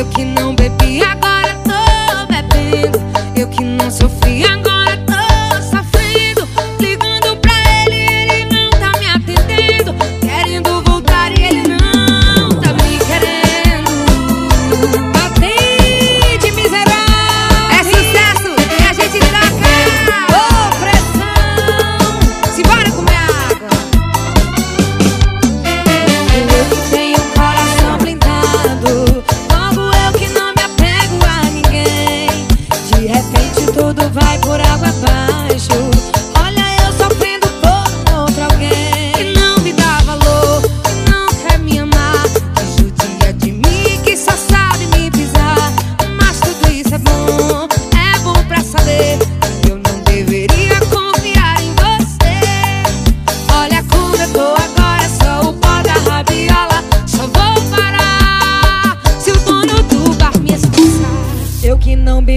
Eu que não bebi, agora tô bebendo. Eu que não sofri, agora.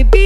baby.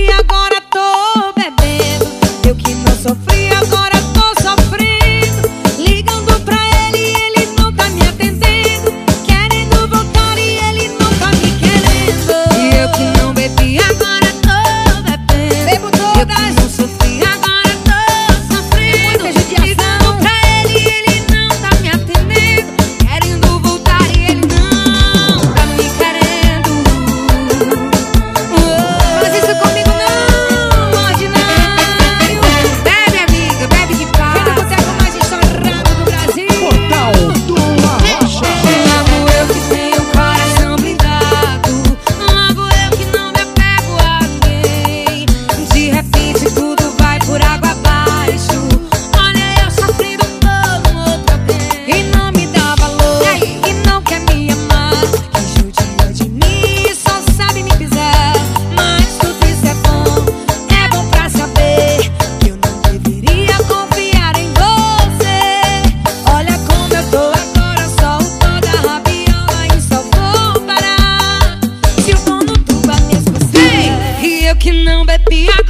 The.